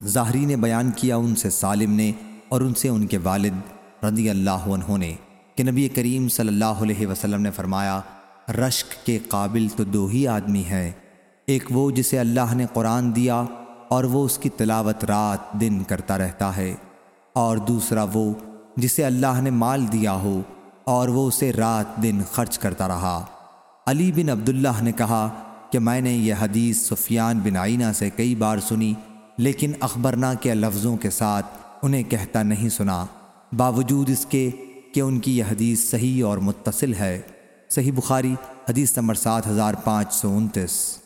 ظاہری نے بیان کیا ان سے سالم نے اور ان سے ان کے والد رضی اللہ عنہ نے کہ نبی کریم صلی اللہ علیہ وسلم نے فرمایا، رشک کے قابل تو دو ہی آدمی ہیں، ایک وہ جسے اللہ نے قرآن دیا اور وہ اس کی تلاوت رات دن کرتا رہتا ہے، اور دوسرا وہ جسے اللہ نے مال دیا ہو اور وہ اسے رات دن خرچ کرتا رہا۔ علی بن عبداللہ نے کہا کہ میں نے یہ حدیث سفیان بن آئینہ سے کئی بار سنی لیکن اخبرنا کے لفظوں کے ساتھ انہیں کہتا نہیں سنا۔ باوجود اس کے کہ ان کی یہ حدیث صحیح اور متصل ہے۔ صحیح بخاری حدیث نمبر سات ہزار پانچ سو انتیس۔